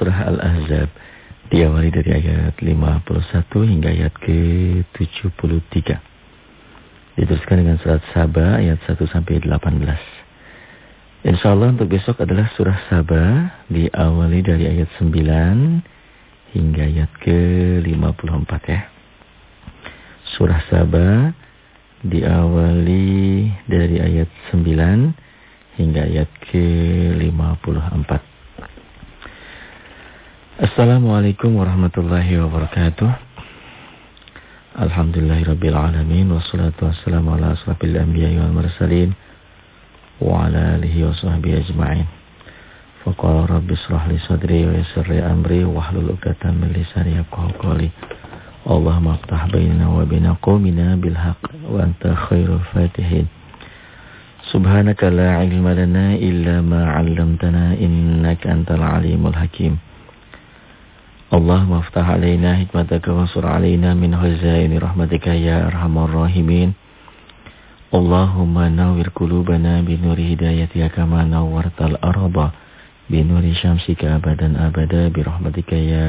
surah Al-Ahzab diawali dari ayat 51 hingga ayat ke-73. Diteruskan dengan surat Sabah ayat 1 sampai 18. Insya Allah untuk besok adalah surah Sabah diawali dari ayat 9 hingga ayat ke-54 ya. Surah Sabah diawali dari ayat 9 hingga ayat ke-54. Assalamualaikum warahmatullahi wabarakatuh. Alhamdulillahirabbil alamin wassalatu wassalamu ala asrofil anbiya'i wal mursalin wa ala alihi wa sahbihi ajma'in. Faqala rabbi israh li sadri wa yassir li amri wahlul 'uqdatam min lisani yafqahu qawli. Allahumma aftah bainana wa baina qaumina bil wa anta khairul fatihin. Subhanaka la ilma lana illa ma 'allamtana innaka antal alimul hakim. اللهم افتح علينا حكمتك وانصر علينا من خزائن رحمتك يا أرحم الراحمين اللهم نور قلوبنا بنور هدايتك كما نورت الأرض بنور شمسك أبدا أبدا برحمتك يا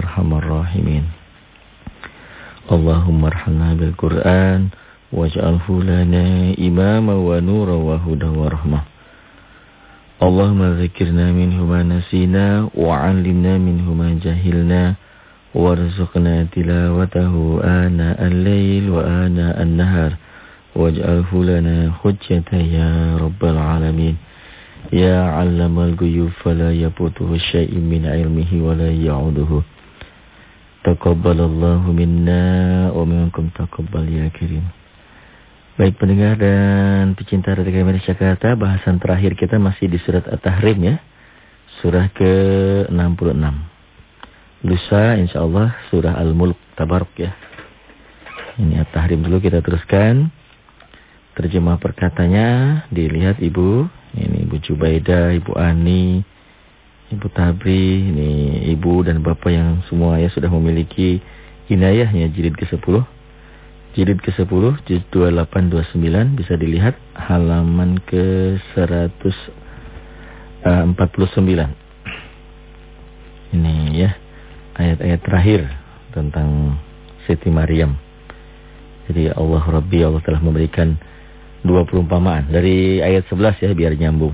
أرحم الراحمين اللهم ارحمنا بالقرآن واجعله لنا إماما ونورا وهدى ورحمة اللهم ذكرنا منه ما نسينا وعلمنا منه ما جهلنا وارزقنا تلاوته آناء الليل وآناء النهار واجعله لنا حجة يا رب العالمين. يا علم الغيوب فلا يبوته شيء من علمه ولا يعوده. تقبل الله منا ومنكم تقبل يا كريم. Baik pendengar dan pecinta Radio Indonesia Jakarta, bahasan terakhir kita masih di surat At-Tahrim ya. Surah ke-66. Lusa insya Allah surah Al-Mulk Tabaruk ya. Ini At-Tahrim dulu kita teruskan. Terjemah perkatanya dilihat Ibu. Ini Ibu Jubaida, Ibu Ani, Ibu Tabri, ini Ibu dan Bapak yang semua ya sudah memiliki inayahnya jilid ke-10 jilid ke-10 juz 2829 bisa dilihat halaman ke-149. Ini ya ayat-ayat terakhir tentang Siti Maryam. Jadi Allah Rabbi Allah telah memberikan dua perumpamaan dari ayat 11 ya biar nyambung.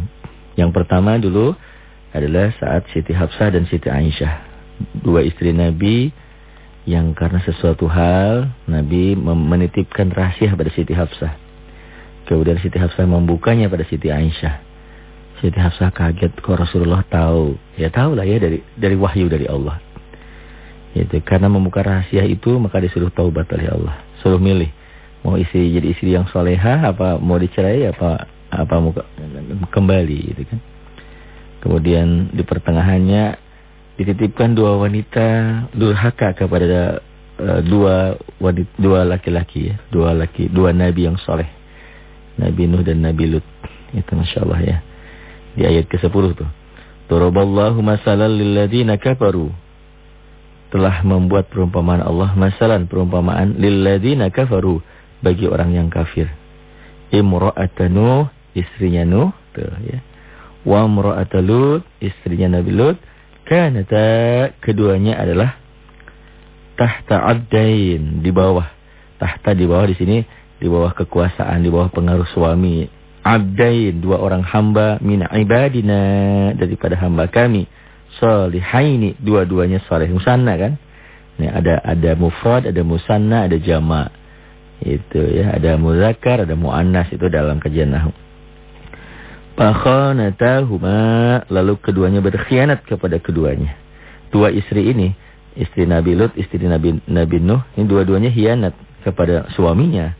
Yang pertama dulu adalah saat Siti Hafsah dan Siti Aisyah, dua istri Nabi yang karena sesuatu hal Nabi menitipkan rahasia pada Siti Hafsah. Kemudian Siti Hafsah membukanya pada Siti Aisyah. Siti Hafsah kaget kok Rasulullah tahu. Ya tahu lah ya dari dari wahyu dari Allah. Itu karena membuka rahasia itu maka disuruh taubat oleh Allah. Suruh milih mau isi jadi istri yang soleha apa mau dicerai apa apa mau kembali gitu kan. Kemudian di pertengahannya dititipkan dua wanita durhaka kepada uh, dua wanita dua laki-laki ya, dua laki, dua nabi yang soleh. Nabi Nuh dan Nabi Lut. Itu Masya Allah ya. Di ayat ke-10 tuh. Turaballahu masalan lilladzina kafaru. Telah membuat perumpamaan Allah masalan perumpamaan lilladzina kafaru bagi orang yang kafir. Imra'atanu istrinya Nuh tuh ya. Wa imra'atalut istrinya Nabi Lut Kanata keduanya adalah tahta abdain di bawah. Tahta di bawah di sini di bawah kekuasaan, di bawah pengaruh suami. Abdain dua orang hamba min ibadina daripada hamba kami. Salihaini dua-duanya saleh musanna kan? Ini ada ada mufrad, ada musanna, ada jama. Itu ya, ada muzakkar, ada muannas itu dalam kajian nahwu. Fakhanatahuma. Lalu keduanya berkhianat kepada keduanya. Dua istri ini, istri Nabi Lut, istri Nabi Nabi Nuh, ini dua-duanya khianat kepada suaminya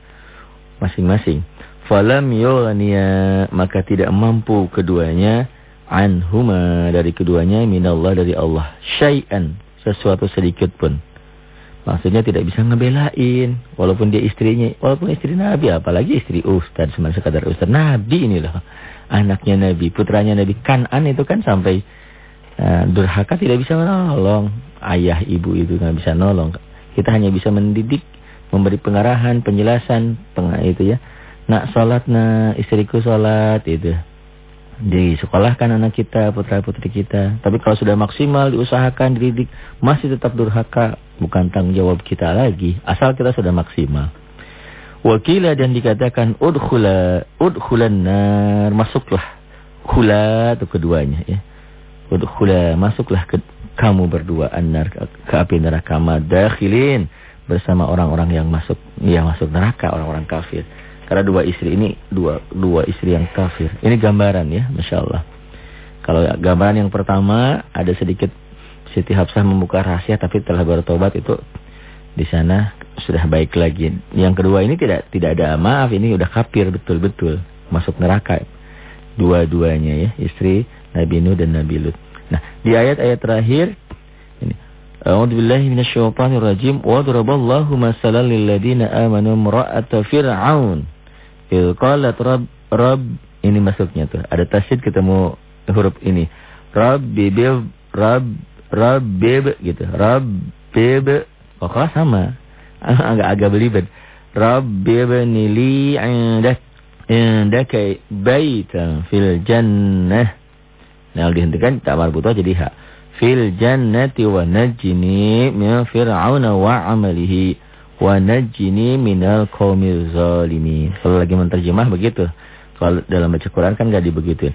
masing-masing. Falam yughniya. Maka tidak mampu keduanya anhuma. Dari keduanya minallah dari Allah. Syai'an. Sesuatu sedikit pun. Maksudnya tidak bisa ngebelain. Walaupun dia istrinya, walaupun istri Nabi apalagi istri ustaz, cuma sekadar ustaz. Nabi ini loh anaknya Nabi, putranya Nabi Kanan itu kan sampai uh, durhaka tidak bisa menolong. Ayah ibu itu nggak bisa nolong. Kita hanya bisa mendidik, memberi pengarahan, penjelasan, peng itu ya. Nak sholat, nak istriku sholat itu. disekolahkan anak kita, putra-putri kita. Tapi kalau sudah maksimal diusahakan, dididik, masih tetap durhaka, bukan tanggung jawab kita lagi. Asal kita sudah maksimal. Wakila dan dikatakan udkhula udkhulan nar. Masuklah khula itu keduanya ya. Udkhula masuklah ke kamu berdua annar ke, api neraka. Madakhilin bersama orang-orang yang masuk yang masuk neraka orang-orang kafir. Karena dua istri ini dua dua istri yang kafir. Ini gambaran ya Masya Allah kalau gambaran yang pertama ada sedikit Siti Hafsah membuka rahasia tapi telah bertobat itu di sana sudah baik lagi. Yang kedua ini tidak tidak ada maaf, ini udah kafir betul-betul masuk neraka. Dua-duanya ya, istri Nabi Nuh dan Nabi Lut. Nah, di ayat-ayat terakhir ini A'udzubillahi minasyaitonirrajim wa daraballahu masalan lil ladzina amanu imra'ata fir'aun. Il qalat rabb rabb ini masuknya tuh. Ada tasydid ketemu huruf ini. Rabbi bi rabb rabbi gitu. Rabbi Pokoknya sama. Agak-agak belibet. Rabbi ibnili indak indaka baitan fil jannah. Nah, dihentikan tak marbutah jadi hak. Fil jannati wa najini min fir'auna wa amalihi wa najini minal qaumil zalimin. Kalau lagi menterjemah begitu. Kalau dalam baca Quran kan enggak dibegituin.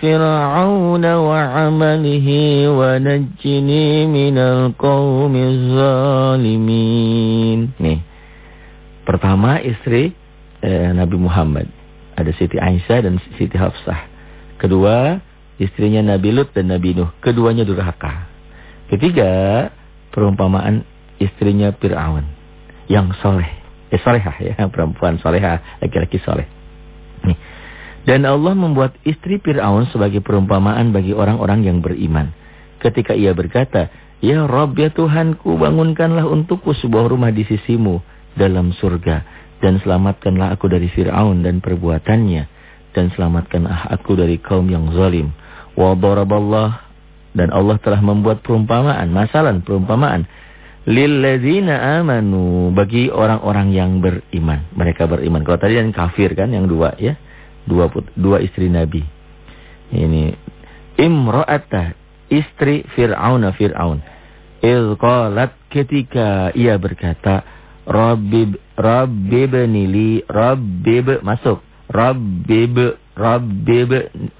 فرعون وعمله ونجني من القوم الظالمين nih pertama istri eh, Nabi Muhammad ada Siti Aisyah dan Siti Hafsah kedua istrinya Nabi Lut dan Nabi Nuh keduanya durhaka ketiga perumpamaan istrinya Fir'aun yang soleh eh solehah ya perempuan solehah laki-laki soleh Nih. dan Allah membuat istri Fir'aun sebagai perumpamaan bagi orang-orang yang beriman. Ketika ia berkata, Ya Rob ya Tuhanku, bangunkanlah untukku sebuah rumah di sisimu dalam surga. Dan selamatkanlah aku dari Fir'aun dan perbuatannya. Dan selamatkanlah aku dari kaum yang zalim. Wa daraballah. Dan Allah telah membuat perumpamaan, masalah perumpamaan. Lilladzina amanu bagi orang-orang yang beriman. Mereka beriman. Kalau tadi yang kafir kan yang dua ya. Dua put, dua istri Nabi. Ini imra'ata istri Fir'aun Fir'aun. Il qalat ketika ia berkata Rabbib Rabbib nili Rabbib masuk. Rabbib Rabbib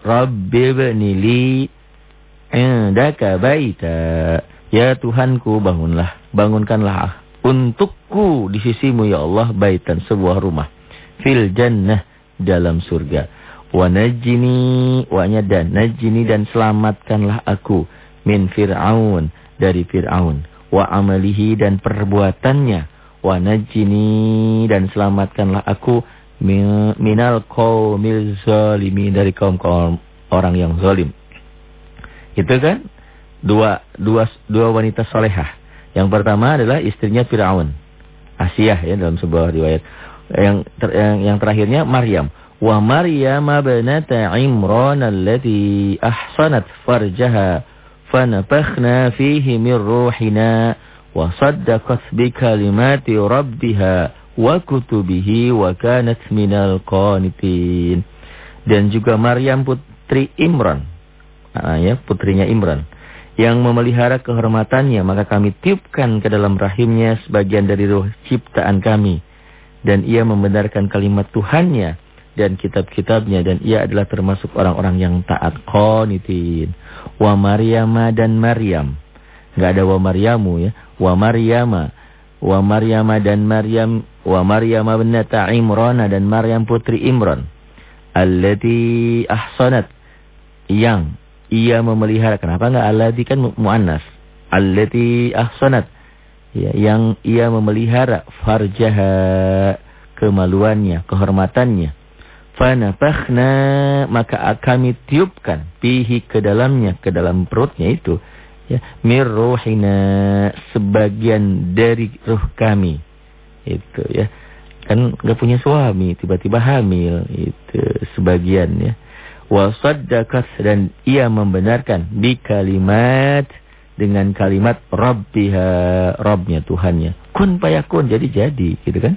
Rabbib nili indaka baita. Ya Tuhanku bangunlah bangunkanlah untukku di sisimu ya Allah baitan sebuah rumah fil jannah dalam surga. Wa najini wa dan najini dan selamatkanlah aku min fir'aun dari fir'aun. Wa amalihi dan perbuatannya. Wa najini dan selamatkanlah aku minal qaumil zalimin dari kaum-kaum orang yang zalim. Itu kan? Dua dua dua wanita solehah. Yang pertama adalah istrinya Firaun. Asiyah ya dalam sebuah riwayat. Yang ter, yang, yang terakhirnya Maryam. Wa Maryam banata Imran allati ahsanat farjaha fanafakhna fihi min ruhina wa saddaqat bi kalimati rabbiha wa kutubihi wa kanat minal qanitin. Dan juga Maryam putri Imran. Ah, ya, putrinya Imran yang memelihara kehormatannya, maka kami tiupkan ke dalam rahimnya sebagian dari roh ciptaan kami. Dan ia membenarkan kalimat Tuhannya dan kitab-kitabnya. Dan ia adalah termasuk orang-orang yang taat. Qonitin. Wa Maryama dan Maryam. Nggak ada wa Maryamu ya. Wa Maryama. Wa Maryama dan Maryam. Wa Maryama benata Imrana dan Maryam putri Imran. Allati ahsanat. Yang ia memelihara. Kenapa enggak alladhi kan muannas? Allati ahsanat. Ya, yang ia memelihara farjaha kemaluannya, kehormatannya. Fanafakhna maka kami tiupkan pihi ke dalamnya, ke dalam perutnya itu Ya, mir ruhina sebagian dari ruh kami. Itu ya. Kan nggak punya suami, tiba-tiba hamil, itu sebagian ya. Wa dan ia membenarkan di kalimat dengan kalimat rabbiha, Rabbnya Tuhannya. Kun payakun, jadi jadi, gitu kan?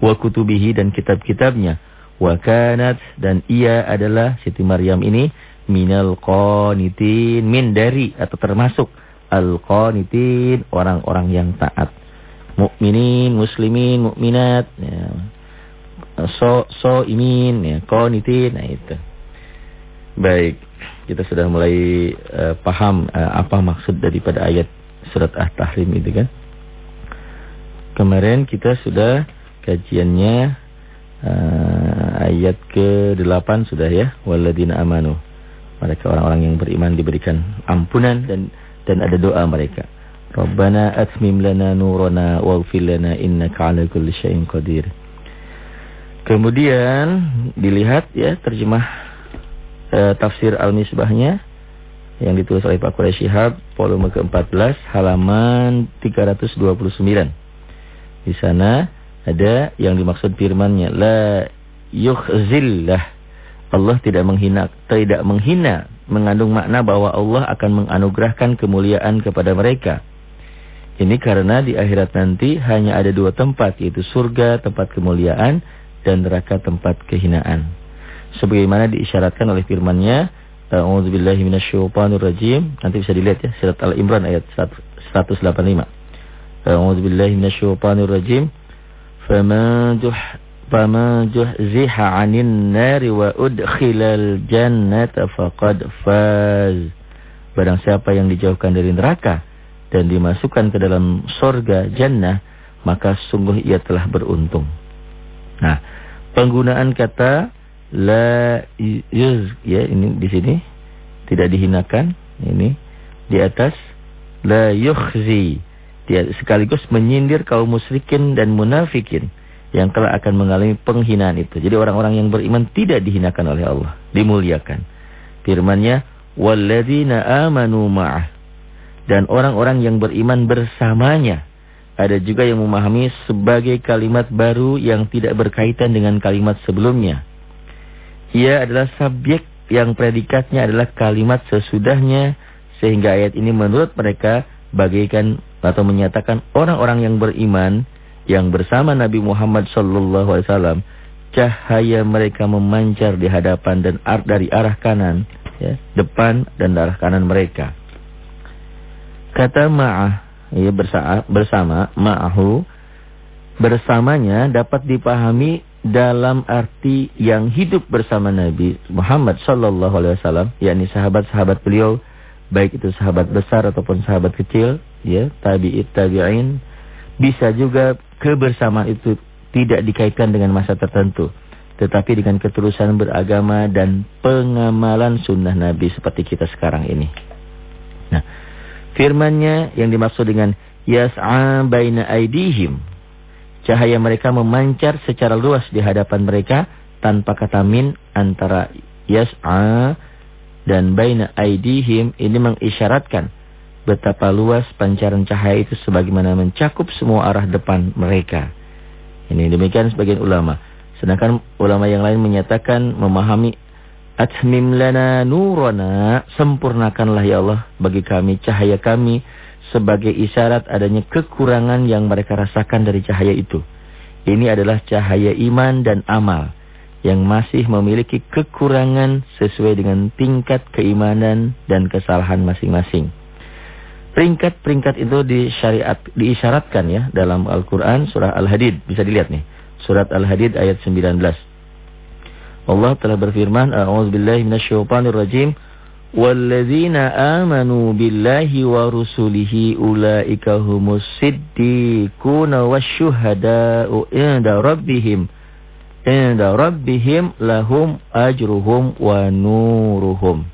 Wa kutubihi dan kitab-kitabnya. Wa kanat dan ia adalah Siti Maryam ini minal qanitin, min dari atau termasuk al-qanitin, orang-orang yang taat mukminin, muslimin, mukminat, ya. so so imin, ya, qanitin, nah itu. Baik, kita sudah mulai uh, paham uh, apa maksud daripada ayat surat At-Tahrim itu kan. Kemarin kita sudah kajiannya uh, ayat ke-8 sudah ya, waladina amanu. Mereka orang-orang yang beriman diberikan ampunan dan dan ada doa mereka. Rabbana atmim lana nurana waghfir lana innaka ala kulli syai'in qadir. Kemudian dilihat ya terjemah eh, tafsir Al-Misbahnya yang ditulis oleh Pak Quraish Shihab volume ke-14 halaman 329. Di sana ada yang dimaksud firman-Nya la yukhzillah. Allah tidak menghina tidak menghina mengandung makna bahwa Allah akan menganugerahkan kemuliaan kepada mereka. Ini karena di akhirat nanti hanya ada dua tempat yaitu surga tempat kemuliaan dan neraka tempat kehinaan. Sebagaimana diisyaratkan oleh firman-Nya, A'udzubillahi minasyaitonirrajim. Nanti bisa dilihat ya surat Al-Imran ayat 185. A'udzubillahi minasyaitonirrajim. Faman juh faman juhziha 'anil nari wa udkhilal jannata faqad faz. Barang siapa yang dijauhkan dari neraka dan dimasukkan ke dalam sorga jannah, maka sungguh ia telah beruntung. Nah, penggunaan kata la yuz ya ini di sini tidak dihinakan ini di atas la yukhzi dia sekaligus menyindir kaum musyrikin dan munafikin yang telah akan mengalami penghinaan itu. Jadi orang-orang yang beriman tidak dihinakan oleh Allah, dimuliakan. Firman-Nya walladzina amanu ma'ah dan orang-orang yang beriman bersamanya. Ada juga yang memahami sebagai kalimat baru yang tidak berkaitan dengan kalimat sebelumnya. Ia adalah subjek yang predikatnya adalah kalimat sesudahnya sehingga ayat ini menurut mereka bagaikan atau menyatakan orang-orang yang beriman yang bersama Nabi Muhammad sallallahu alaihi wasallam cahaya mereka memancar di hadapan dan dari arah kanan ya, depan dan arah kanan mereka. Kata ma'ah, ya bersama ma'ahu, bersamanya dapat dipahami dalam arti yang hidup bersama Nabi Muhammad sallallahu alaihi wasallam, yakni sahabat-sahabat beliau, baik itu sahabat besar ataupun sahabat kecil, ya, tabi'it tabi'in, bisa juga kebersamaan itu tidak dikaitkan dengan masa tertentu, tetapi dengan keterusan beragama dan pengamalan sunnah Nabi seperti kita sekarang ini. Nah, Firmannya yang dimaksud dengan yas'a baina aidihim. Cahaya mereka memancar secara luas di hadapan mereka tanpa kata min antara yas'a dan baina aidihim ini mengisyaratkan betapa luas pancaran cahaya itu sebagaimana mencakup semua arah depan mereka. Ini demikian sebagian ulama. Sedangkan ulama yang lain menyatakan memahami Atmim lana nurana, sempurnakanlah ya Allah bagi kami cahaya kami sebagai isyarat adanya kekurangan yang mereka rasakan dari cahaya itu. Ini adalah cahaya iman dan amal yang masih memiliki kekurangan sesuai dengan tingkat keimanan dan kesalahan masing-masing. Peringkat-peringkat itu disyariat, diisyaratkan ya dalam Al-Quran surah Al-Hadid. Bisa dilihat nih. Surat Al-Hadid ayat 19. Allah telah berfirman. Walladzina amanu billahi wa rusulihi ulaika humus siddiquna wasyuhada'u inda rabbihim. Inda rabbihim lahum ajruhum wa nuruhum.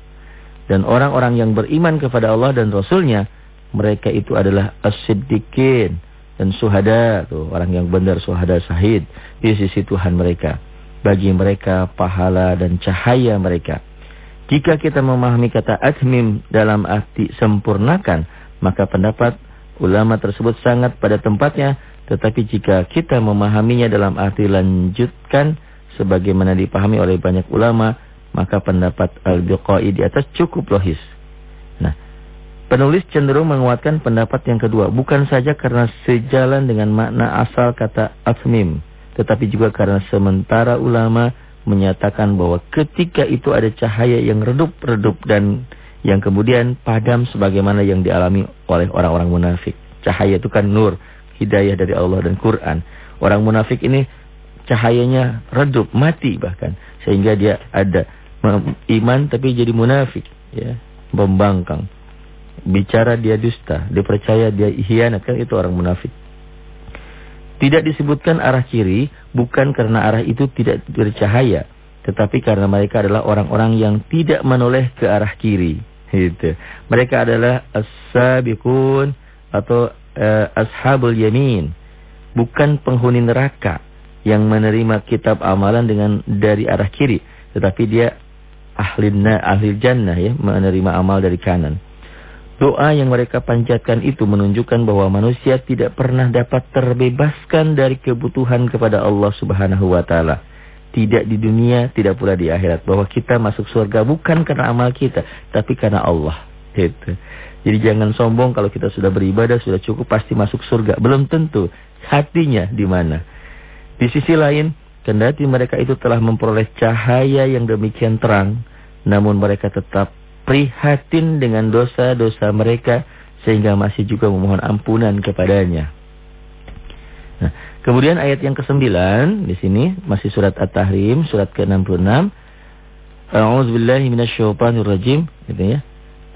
Dan orang-orang yang beriman kepada Allah dan Rasulnya, mereka itu adalah as-siddiqin dan suhada, tuh orang yang benar suhada sahid di sisi Tuhan mereka bagi mereka pahala dan cahaya mereka. Jika kita memahami kata atmim dalam arti sempurnakan, maka pendapat ulama tersebut sangat pada tempatnya. Tetapi jika kita memahaminya dalam arti lanjutkan, sebagaimana dipahami oleh banyak ulama, maka pendapat Al-Biqai di atas cukup logis. Nah, penulis cenderung menguatkan pendapat yang kedua, bukan saja karena sejalan dengan makna asal kata atmim, tetapi juga karena sementara ulama menyatakan bahwa ketika itu ada cahaya yang redup-redup dan yang kemudian padam sebagaimana yang dialami oleh orang-orang munafik. Cahaya itu kan nur, hidayah dari Allah dan Quran. Orang munafik ini cahayanya redup, mati bahkan. Sehingga dia ada iman tapi jadi munafik. ya Membangkang. Bicara dia dusta, dipercaya dia hianat. Kan itu orang munafik. Tidak disebutkan arah kiri bukan karena arah itu tidak bercahaya, tetapi karena mereka adalah orang-orang yang tidak menoleh ke arah kiri. Gitu. Mereka adalah as-sabiqun atau uh, ashabul yamin, bukan penghuni neraka yang menerima kitab amalan dengan dari arah kiri, tetapi dia ahli ahli jannah ya, menerima amal dari kanan. Doa yang mereka panjatkan itu menunjukkan bahwa manusia tidak pernah dapat terbebaskan dari kebutuhan kepada Allah Subhanahu wa taala. Tidak di dunia, tidak pula di akhirat. Bahwa kita masuk surga bukan karena amal kita, tapi karena Allah. Gitu. Jadi jangan sombong kalau kita sudah beribadah, sudah cukup pasti masuk surga. Belum tentu. Hatinya di mana? Di sisi lain, kendati mereka itu telah memperoleh cahaya yang demikian terang, namun mereka tetap prihatin dengan dosa-dosa mereka sehingga masih juga memohon ampunan kepadanya. Nah, kemudian ayat yang ke-9 di sini masih surat At-Tahrim, surat ke-66. A'udzubillahi minasyaitonirrajim, gitu ya.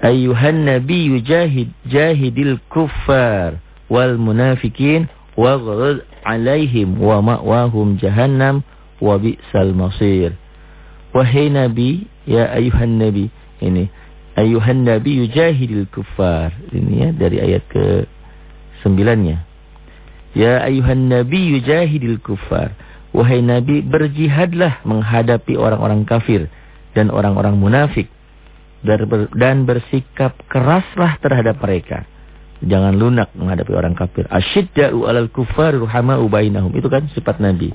Ayyuhan nabiyyu jahid jahidil kuffar wal munafikin waghlid alaihim wa ma'wahum jahannam wa bi'sal masir. Wahai nabi, ya ayuhan nabi, ini ayuhan nabi yujahidil kufar. Ini ya dari ayat ke sembilannya. Ya ayuhan nabi yujahidil kufar. Wahai nabi berjihadlah menghadapi orang-orang kafir dan orang-orang munafik dan bersikap keraslah terhadap mereka. Jangan lunak menghadapi orang kafir. Asyidda'u alal kufar ruhama'u bainahum. Itu kan sifat Nabi.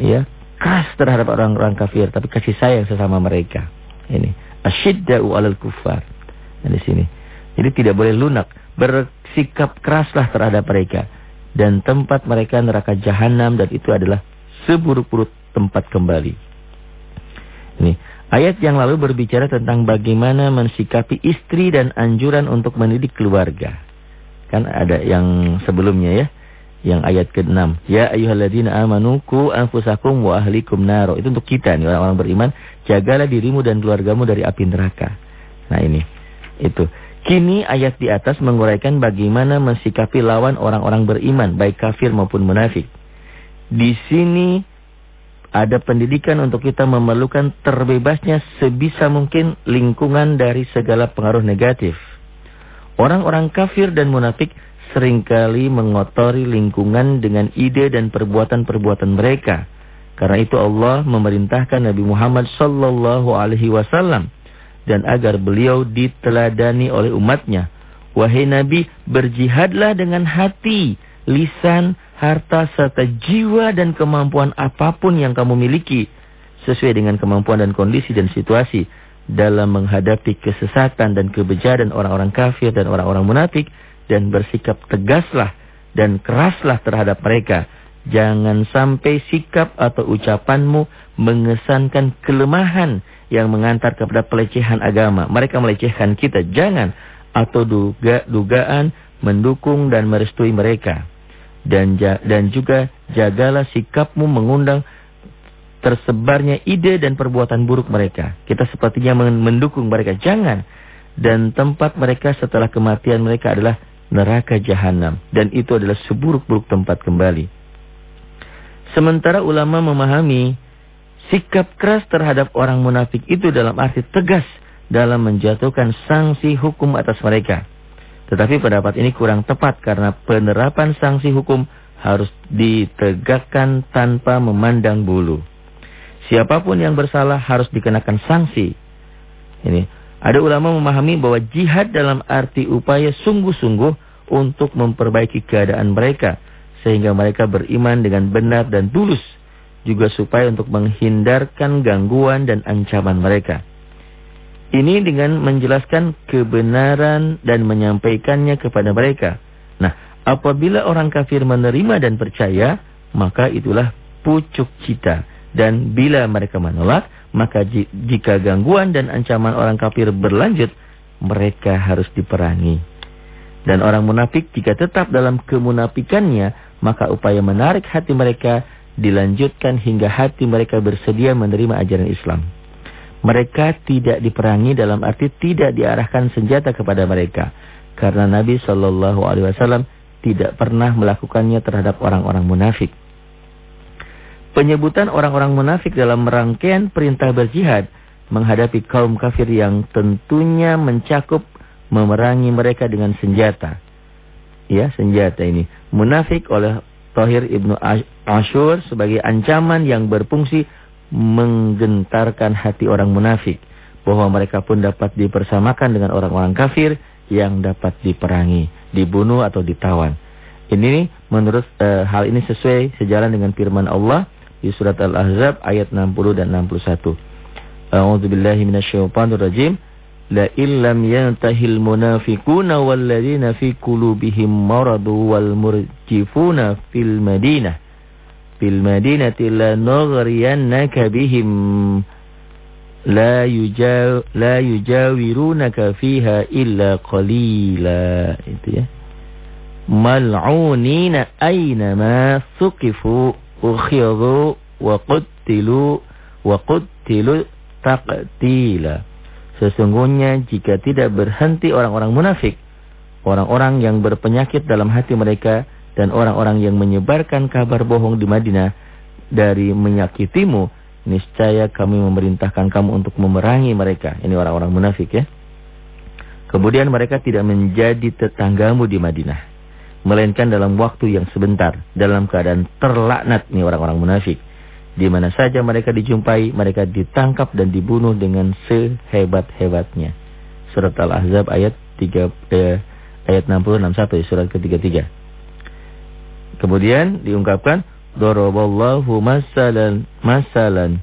Ya, keras terhadap orang-orang kafir tapi kasih sayang sesama mereka. Ini asyidda'u 'alal kufar. Nah, di sini. Jadi tidak boleh lunak, bersikap keraslah terhadap mereka dan tempat mereka neraka jahanam dan itu adalah seburuk-buruk tempat kembali. Ini ayat yang lalu berbicara tentang bagaimana mensikapi istri dan anjuran untuk mendidik keluarga. Kan ada yang sebelumnya ya yang ayat ke-6. Ya ayyuhalladzina amanu qu anfusakum wa ahlikum naro. Itu untuk kita nih orang-orang beriman, jagalah dirimu dan keluargamu dari api neraka. Nah ini. Itu. Kini ayat di atas menguraikan bagaimana mensikapi lawan orang-orang beriman, baik kafir maupun munafik. Di sini ada pendidikan untuk kita memerlukan terbebasnya sebisa mungkin lingkungan dari segala pengaruh negatif. Orang-orang kafir dan munafik sering kali mengotori lingkungan dengan ide dan perbuatan-perbuatan mereka. Karena itu Allah memerintahkan Nabi Muhammad sallallahu alaihi wasallam dan agar beliau diteladani oleh umatnya. Wahai Nabi, berjihadlah dengan hati, lisan, harta serta jiwa dan kemampuan apa pun yang kamu miliki sesuai dengan kemampuan dan kondisi dan situasi dalam menghadapi kesesatan dan kebejaran orang-orang kafir dan orang-orang munafik dan bersikap tegaslah dan keraslah terhadap mereka. Jangan sampai sikap atau ucapanmu mengesankan kelemahan yang mengantar kepada pelecehan agama. Mereka melecehkan kita. Jangan. Atau duga, dugaan mendukung dan merestui mereka. Dan, dan juga jagalah sikapmu mengundang tersebarnya ide dan perbuatan buruk mereka. Kita sepertinya mendukung mereka. Jangan. Dan tempat mereka setelah kematian mereka adalah neraka jahanam dan itu adalah seburuk-buruk tempat kembali. Sementara ulama memahami sikap keras terhadap orang munafik itu dalam arti tegas dalam menjatuhkan sanksi hukum atas mereka. Tetapi pendapat ini kurang tepat karena penerapan sanksi hukum harus ditegakkan tanpa memandang bulu. Siapa pun yang bersalah harus dikenakan sanksi. Ini ada ulama memahami bahwa jihad dalam arti upaya sungguh-sungguh untuk memperbaiki keadaan mereka sehingga mereka beriman dengan benar dan tulus juga supaya untuk menghindarkan gangguan dan ancaman mereka. Ini dengan menjelaskan kebenaran dan menyampaikannya kepada mereka. Nah, apabila orang kafir menerima dan percaya, maka itulah pucuk cita. Dan bila mereka menolak, maka jika gangguan dan ancaman orang kafir berlanjut, mereka harus diperangi. Dan orang munafik jika tetap dalam kemunafikannya, maka upaya menarik hati mereka dilanjutkan hingga hati mereka bersedia menerima ajaran Islam. Mereka tidak diperangi dalam arti tidak diarahkan senjata kepada mereka. Karena Nabi Shallallahu Alaihi Wasallam tidak pernah melakukannya terhadap orang-orang munafik. Penyebutan orang-orang munafik dalam rangkaian perintah berjihad menghadapi kaum kafir yang tentunya mencakup memerangi mereka dengan senjata. Ya, senjata ini. Munafik oleh Tahir Ibnu Ashur sebagai ancaman yang berfungsi menggentarkan hati orang munafik. Bahwa mereka pun dapat dipersamakan dengan orang-orang kafir yang dapat diperangi, dibunuh atau ditawan. Ini menurut uh, hal ini sesuai sejalan dengan firman Allah di surat Al-Ahzab ayat 60 dan 61. A'udzu billahi لئن لم ينتهي المنافقون والذين في قلوبهم مرض والمرجفون في المدينة في المدينة لنغرينك بهم. لا يجاو لا يجاورونك فيها إلا قليلا. itu ya mal'unina aynama suqifu ukhiru wa qutilu wa qutilu taqtila Sesungguhnya jika tidak berhenti orang-orang munafik, orang-orang yang berpenyakit dalam hati mereka dan orang-orang yang menyebarkan kabar bohong di Madinah dari menyakitimu, niscaya kami memerintahkan kamu untuk memerangi mereka. Ini orang-orang munafik ya. Kemudian mereka tidak menjadi tetanggamu di Madinah melainkan dalam waktu yang sebentar dalam keadaan terlaknat nih orang-orang munafik di mana saja mereka dijumpai mereka ditangkap dan dibunuh dengan sehebat-hebatnya. Surat al-ahzab ayat 3 eh, ayat 60 61 surat ketiga-tiga. Kemudian diungkapkan daraballahu masalan masalan.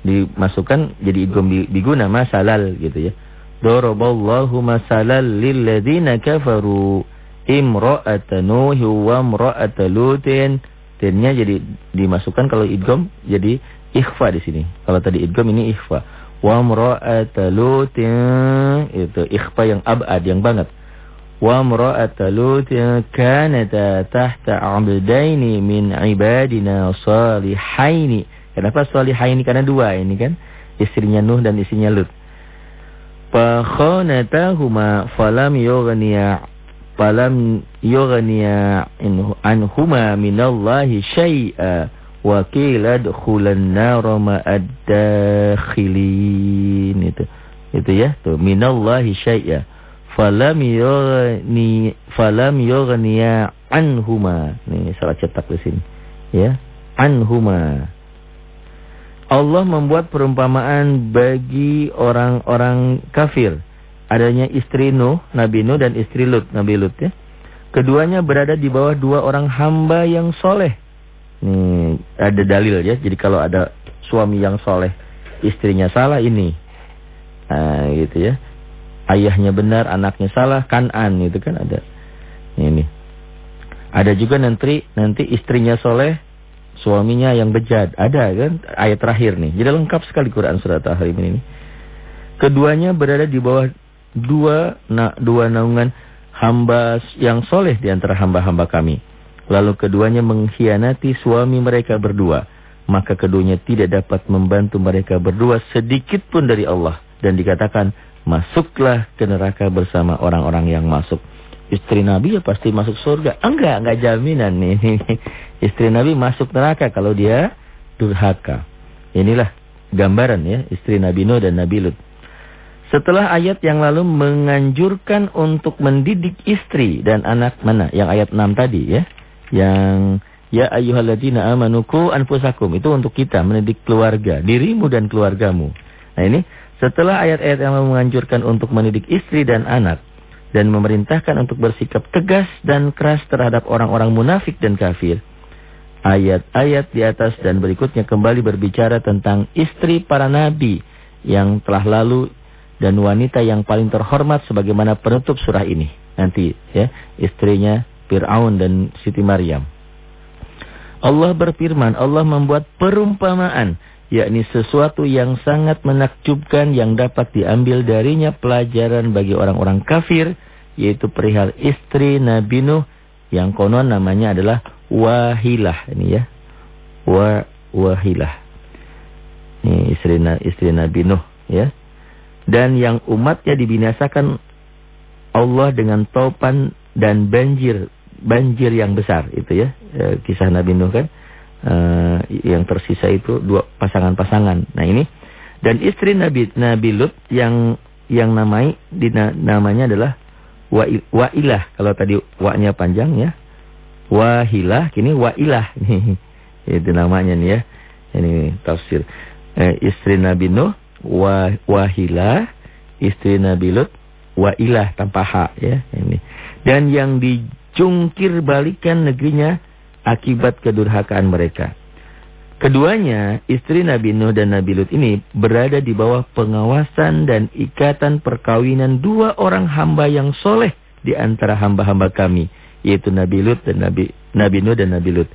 Dimasukkan jadi idgham diguna masalal gitu ya. Daraballahu masalal lil ladzina kafaru imra'ata wa imra'ata Lutin. Tinnya jadi dimasukkan kalau idgham jadi ikhfa di sini. Kalau tadi idgham ini ikhfa. Wa imra'ata Lutin itu ikhfa yang abad yang banget. Wa imra'ata Lutin kanata tahta 'abdaini min ibadina salihaini. Kenapa salihaini? Karena dua ini kan. Istrinya Nuh dan istrinya Lut. Fa khanatahuma falam yughniya falam yughniya anhuma minallahi syai'a wa qila dukhulan nar ma'ad-dakhilin. Itu itu ya tuh minallahi syai'a falam yughni falam yughniya anhuma. Nih salah cetak di sini ya anhuma. Allah membuat perumpamaan bagi orang-orang kafir adanya istri Nuh, Nabi Nuh dan istri Lut, Nabi Lut ya. Keduanya berada di bawah dua orang hamba yang soleh. Nih, ada dalil ya. Jadi kalau ada suami yang soleh, istrinya salah ini. Nah, gitu ya. Ayahnya benar, anaknya salah, kanan itu kan ada. Ini. Ada juga nanti nanti istrinya soleh, suaminya yang bejat. Ada kan ayat terakhir nih. Jadi lengkap sekali Quran surat Al-Harim ini. Keduanya berada di bawah dua na, dua naungan hamba yang soleh di antara hamba-hamba kami. Lalu keduanya mengkhianati suami mereka berdua. Maka keduanya tidak dapat membantu mereka berdua sedikit pun dari Allah. Dan dikatakan, masuklah ke neraka bersama orang-orang yang masuk. Istri Nabi ya pasti masuk surga. Enggak, enggak jaminan nih. Istri Nabi masuk neraka kalau dia durhaka. Inilah gambaran ya, istri Nabi Nuh dan Nabi Lut. Setelah ayat yang lalu menganjurkan untuk mendidik istri dan anak mana? Yang ayat 6 tadi ya. Yang ya ayyuhalladzina amanuku anfusakum. Itu untuk kita mendidik keluarga, dirimu dan keluargamu. Nah ini Setelah ayat-ayat yang menganjurkan untuk mendidik istri dan anak dan memerintahkan untuk bersikap tegas dan keras terhadap orang-orang munafik dan kafir. Ayat-ayat di atas dan berikutnya kembali berbicara tentang istri para nabi yang telah lalu dan wanita yang paling terhormat sebagaimana penutup surah ini. Nanti ya, istrinya Fir'aun dan Siti Maryam. Allah berfirman, Allah membuat perumpamaan yakni sesuatu yang sangat menakjubkan yang dapat diambil darinya pelajaran bagi orang-orang kafir yaitu perihal istri Nabi Nuh yang konon namanya adalah Wahilah ini ya Wa Wahilah ini istri istri Nabi Nuh ya dan yang umatnya dibinasakan Allah dengan topan dan banjir banjir yang besar itu ya e, kisah Nabi Nuh kan uh, yang tersisa itu dua pasangan-pasangan. Nah ini dan istri Nabi Nabi Lut yang yang namai di, namanya adalah wa, Wailah. Kalau tadi wa-nya panjang ya. Wahilah kini Wailah itu namanya nih ya. Ini tafsir. Eh, istri Nabi Nuh wa, Wahilah, istri Nabi Lut Wailah tanpa hak ya ini. Dan yang dijungkir balikan negerinya akibat kedurhakaan mereka. Keduanya, istri Nabi Nuh dan Nabi Lut ini berada di bawah pengawasan dan ikatan perkawinan dua orang hamba yang soleh di antara hamba-hamba kami, yaitu Nabi Lut dan Nabi Nabi Nuh dan Nabi Lut.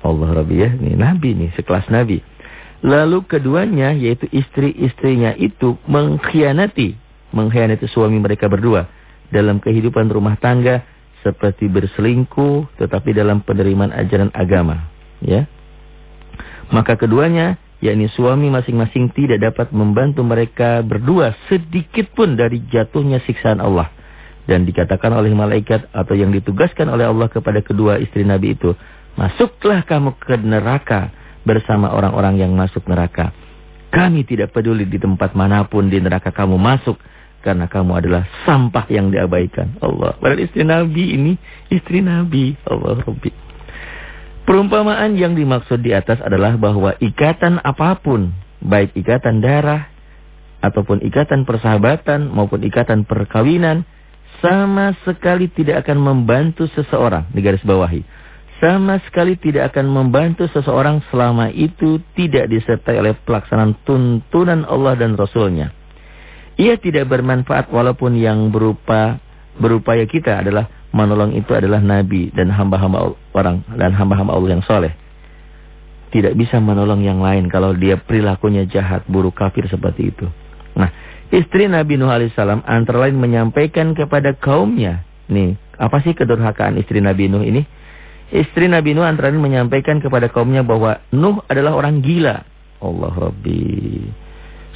Allah Rabbi ya, ini Nabi nih, sekelas Nabi. Lalu keduanya, yaitu istri-istrinya itu mengkhianati, mengkhianati suami mereka berdua dalam kehidupan rumah tangga seperti berselingkuh tetapi dalam penerimaan ajaran agama ya. Maka keduanya yakni suami masing-masing tidak dapat membantu mereka berdua sedikit pun dari jatuhnya siksaan Allah. Dan dikatakan oleh malaikat atau yang ditugaskan oleh Allah kepada kedua istri Nabi itu masuklah kamu ke neraka bersama orang-orang yang masuk neraka kami tidak peduli di tempat mana pun di neraka kamu masuk karena kamu adalah sampah yang diabaikan. Allah. Padahal istri Nabi ini istri Nabi. Allah Rabbi. Perumpamaan yang dimaksud di atas adalah bahwa ikatan apa pun, baik ikatan darah, ataupun ikatan persahabatan, maupun ikatan perkawinan, sama sekali tidak akan membantu seseorang, di garis bawahi. Sama sekali tidak akan membantu seseorang selama itu tidak disertai oleh pelaksanaan tuntunan Allah dan Rasulnya. Ia tidak bermanfaat walaupun yang berupa berupaya kita adalah menolong itu adalah nabi dan hamba-hamba orang dan hamba-hamba Allah yang soleh. Tidak bisa menolong yang lain kalau dia perilakunya jahat, buruk, kafir seperti itu. Nah, istri Nabi Nuh alaihissalam antara lain menyampaikan kepada kaumnya, nih, apa sih kedurhakaan istri Nabi Nuh ini? Istri Nabi Nuh antara lain menyampaikan kepada kaumnya bahwa Nuh adalah orang gila. Allah Rabbi.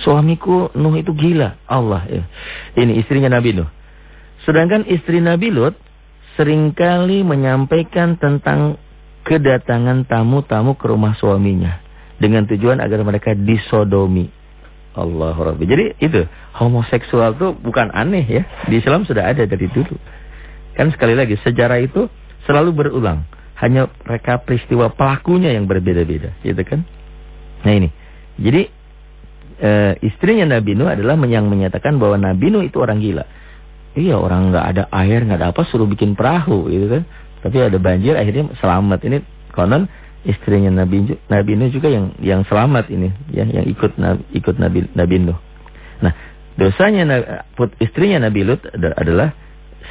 Suamiku Nuh itu gila. Allah ya. Ini istrinya Nabi Nuh. Sedangkan istri Nabi Lut sering kali menyampaikan tentang kedatangan tamu-tamu ke rumah suaminya. Dengan tujuan agar mereka disodomi. Allah Rabbi. Jadi itu homoseksual itu bukan aneh ya. Di Islam sudah ada dari dulu. Kan sekali lagi sejarah itu selalu berulang. Hanya mereka peristiwa pelakunya yang berbeda-beda. Gitu kan. Nah ini. Jadi e, istrinya Nabi Nuh adalah yang menyatakan bahwa Nabi Nuh itu orang gila. Iya orang nggak ada air nggak ada apa suruh bikin perahu gitu kan. Tapi ada banjir akhirnya selamat. Ini konon istrinya Nabi Nabi Nuh juga yang yang selamat ini ya yang ikut ikut Nabi Nabi Nuh. Nah dosanya put, istrinya Nabi Lut adalah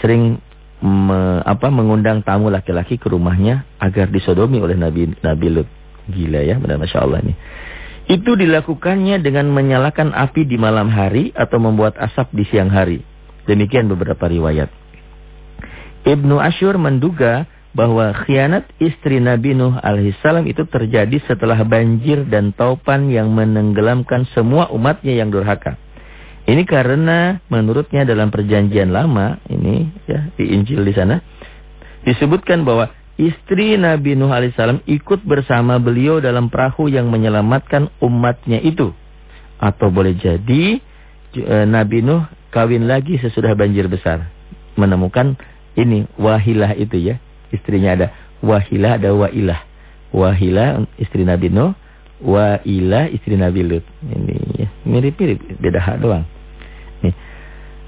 sering me, apa mengundang tamu laki-laki ke rumahnya agar disodomi oleh Nabi Nabi Lut. Gila ya benar masya Allah nih. Itu dilakukannya dengan menyalakan api di malam hari atau membuat asap di siang hari. Demikian beberapa riwayat. Ibnu Ashur menduga bahwa khianat istri Nabi Nuh alaihissalam itu terjadi setelah banjir dan taupan yang menenggelamkan semua umatnya yang durhaka. Ini karena menurutnya dalam perjanjian lama ini ya di Injil di sana disebutkan bahwa istri Nabi Nuh alaihissalam ikut bersama beliau dalam perahu yang menyelamatkan umatnya itu. Atau boleh jadi e, Nabi Nuh kawin lagi sesudah banjir besar. Menemukan ini wahilah itu ya. Istrinya ada wahilah ada wailah. Wahilah istri Nabi Nuh. Wa ila istri Nabi Lut. Ini ya, mirip-mirip, beda hak doang.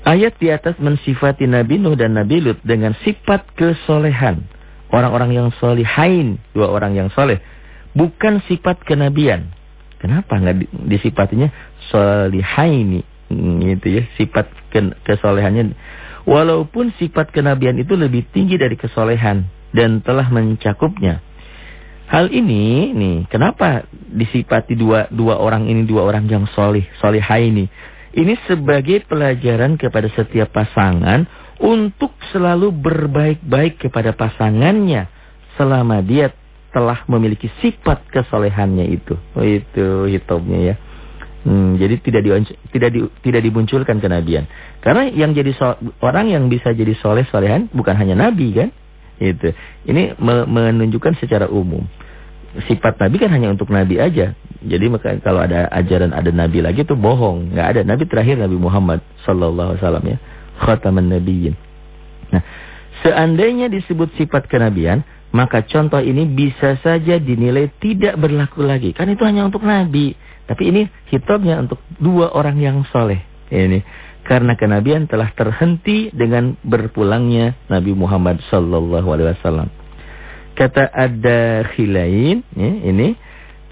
Ayat di atas mensifati Nabi Nuh dan Nabi Lut dengan sifat kesolehan. Orang-orang yang solihain, dua orang yang soleh. Bukan sifat kenabian. Kenapa nggak disifatinya solihaini? Gitu ya, sifat ke kesolehannya. Walaupun sifat kenabian itu lebih tinggi dari kesolehan dan telah mencakupnya. Hal ini nih, kenapa disifati dua dua orang ini dua orang yang solih, solihai ini? Sebagai pelajaran kepada setiap pasangan untuk selalu berbaik-baik kepada pasangannya selama dia telah memiliki sifat kesolehannya itu. Oh, itu hitopnya ya. Hmm, jadi tidak di, tidak di, tidak dimunculkan kenabian. Karena yang jadi so, orang yang bisa jadi soleh solehan bukan hanya nabi kan? Itu. Ini me menunjukkan secara umum. Sifat nabi kan hanya untuk nabi aja. Jadi maka kalau ada ajaran ada nabi lagi itu bohong. Nggak ada nabi terakhir Nabi Muhammad sallallahu alaihi wasallam ya. Khataman nabiyyin. Nah, seandainya disebut sifat kenabian, maka contoh ini bisa saja dinilai tidak berlaku lagi. Kan itu hanya untuk nabi. Tapi ini hitabnya untuk dua orang yang soleh. Ini karena kenabian telah terhenti dengan berpulangnya Nabi Muhammad sallallahu alaihi wasallam. Kata ada khilain ya, ini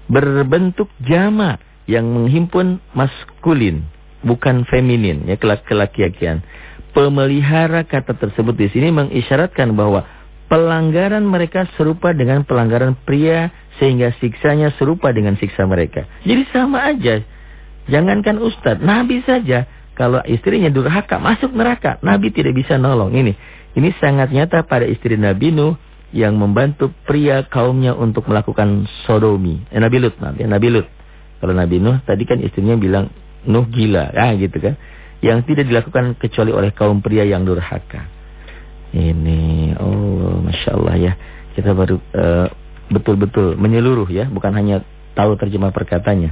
berbentuk jama yang menghimpun maskulin bukan feminin ya kelaki-lakian. Pemelihara kata tersebut di sini mengisyaratkan bahwa pelanggaran mereka serupa dengan pelanggaran pria sehingga siksanya serupa dengan siksa mereka. Jadi sama aja. Jangankan ustadz, nabi saja kalau istrinya durhaka masuk neraka, Nabi tidak bisa nolong. Ini ini sangat nyata pada istri Nabi Nuh yang membantu pria kaumnya untuk melakukan sodomi. Eh, Nabi Lut, Nabi, Nabi Lut. Kalau Nabi Nuh tadi kan istrinya bilang Nuh gila, ah gitu kan. Yang tidak dilakukan kecuali oleh kaum pria yang durhaka. Ini, oh, masya Allah ya. Kita baru eh, betul-betul uh, menyeluruh ya, bukan hanya tahu terjemah perkatanya.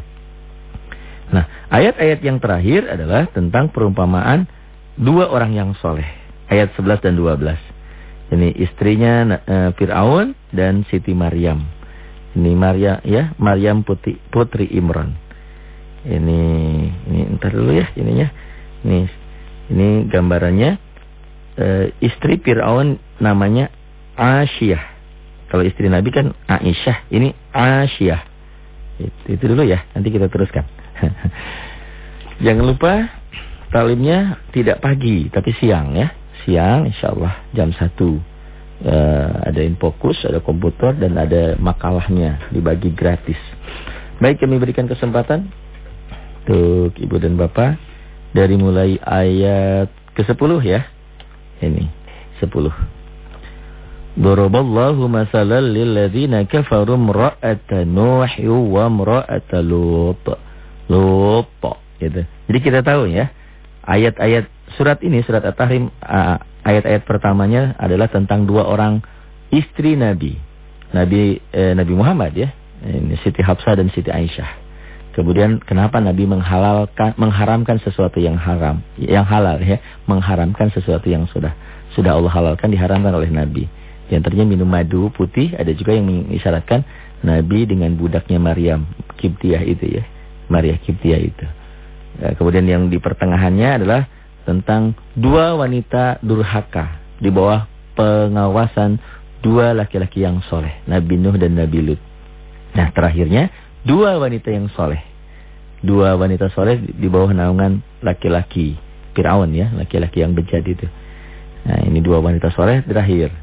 Nah, ayat-ayat yang terakhir adalah tentang perumpamaan dua orang yang soleh. Ayat 11 dan 12. Ini istrinya uh, Fir'aun dan Siti Maryam. Ini Maria ya, Maryam putri, putri Imran. Ini ini entar dulu ya ininya. Ini ini gambarannya uh, istri Fir'aun namanya Asyah. Kalau istri Nabi kan Aisyah, ini Asyah. Itu, itu dulu ya, nanti kita teruskan. Jangan lupa talimnya tidak pagi tapi siang ya. Siang insyaallah jam 1. Uh, eh, ada infokus, ada komputer dan ada makalahnya dibagi gratis. Baik kami berikan kesempatan untuk Ibu dan Bapak dari mulai ayat ke-10 ya. Ini 10. Daraballahu masalan lil ladzina kafaru imra'ata Nuh wa imra'ata Lut. Lupa gitu. Jadi kita tahu ya, ayat-ayat surat ini surat At-Tahrim ayat-ayat pertamanya adalah tentang dua orang istri Nabi. Nabi eh, Nabi Muhammad ya. Ini Siti Hafsah dan Siti Aisyah. Kemudian kenapa Nabi menghalalkan mengharamkan sesuatu yang haram, yang halal ya, mengharamkan sesuatu yang sudah sudah Allah halalkan diharamkan oleh Nabi. Di antaranya minum madu putih, ada juga yang mengisyaratkan Nabi dengan budaknya Maryam, Kibtiyah itu ya. Maria Kiptia itu. Ya, kemudian yang di pertengahannya adalah tentang dua wanita durhaka di bawah pengawasan dua laki-laki yang soleh, Nabi Nuh dan Nabi Lut. Nah terakhirnya dua wanita yang soleh, dua wanita soleh di bawah naungan laki-laki Fir'aun ya, laki-laki yang bejat itu. Nah ini dua wanita soleh terakhir.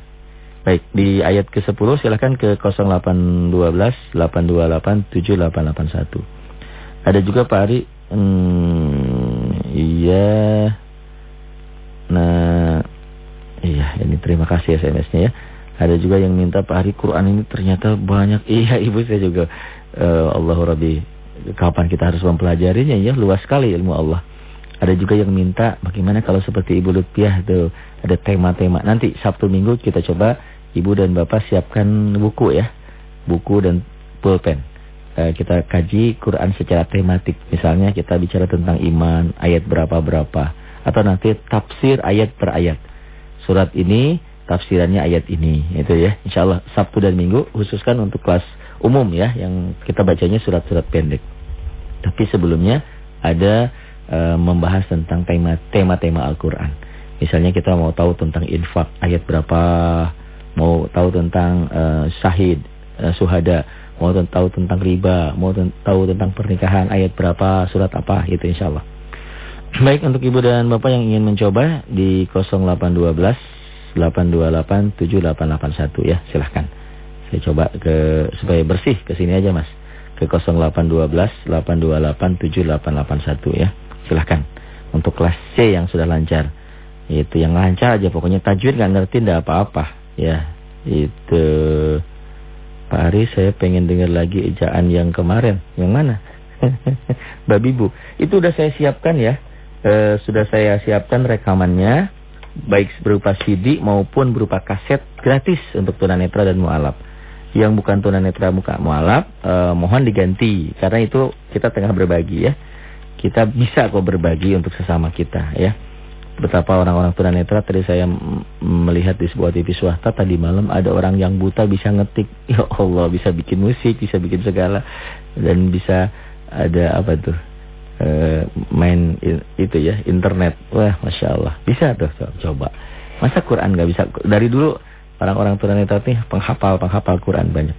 Baik, di ayat ke-10 silahkan ke 0812 828 7881. Ada juga Pak Ari. Hmm, iya. Nah, iya ini terima kasih SMS-nya ya. Ada juga yang minta Pak Ari Quran ini ternyata banyak. Iya Ibu saya juga. Uh, Allahu Rabbi. Kapan kita harus mempelajarinya ya. Luas sekali ilmu Allah. Ada juga yang minta bagaimana kalau seperti Ibu Lutfiah tuh. Ada tema-tema. Nanti Sabtu Minggu kita coba Ibu dan Bapak siapkan buku ya. Buku dan pulpen. Eh, kita kaji Quran secara tematik. Misalnya kita bicara tentang iman, ayat berapa-berapa. Atau nanti tafsir ayat per ayat. Surat ini tafsirannya ayat ini. Itu ya. Insyaallah Sabtu dan Minggu khususkan untuk kelas umum ya yang kita bacanya surat-surat pendek. Tapi sebelumnya ada uh, membahas tentang tema-tema Al-Qur'an. Misalnya kita mau tahu tentang infak ayat berapa, mau tahu tentang uh, syahid, uh, suhada, mau tahu tentang riba, mau tahu tentang pernikahan ayat berapa, surat apa, itu insyaallah. Baik untuk ibu dan bapak yang ingin mencoba di 0812 828 7881 ya, silahkan. Saya coba ke supaya bersih ke sini aja Mas. Ke 0812 828 7881 ya. Silahkan. Untuk kelas C yang sudah lancar. Itu yang lancar aja pokoknya tajwid nggak ngerti ndak apa-apa ya. Itu Pak Ari saya pengen dengar lagi ejaan yang kemarin. Yang mana? Babi Bu. Itu udah saya siapkan ya. E, sudah saya siapkan rekamannya. Baik berupa CD maupun berupa kaset gratis untuk tunanetra dan mualaf. Yang bukan tunanetra muka mualaf e, mohon diganti. Karena itu kita tengah berbagi ya. Kita bisa kok berbagi untuk sesama kita ya betapa orang-orang tunanetra tadi saya melihat di sebuah TV swasta tadi malam ada orang yang buta bisa ngetik ya Allah bisa bikin musik bisa bikin segala dan bisa ada apa tuh e, main itu ya internet. Wah masya Allah bisa tuh coba. Masa Quran nggak bisa? Dari dulu orang-orang tunanetra nih penghafal penghafal Quran banyak.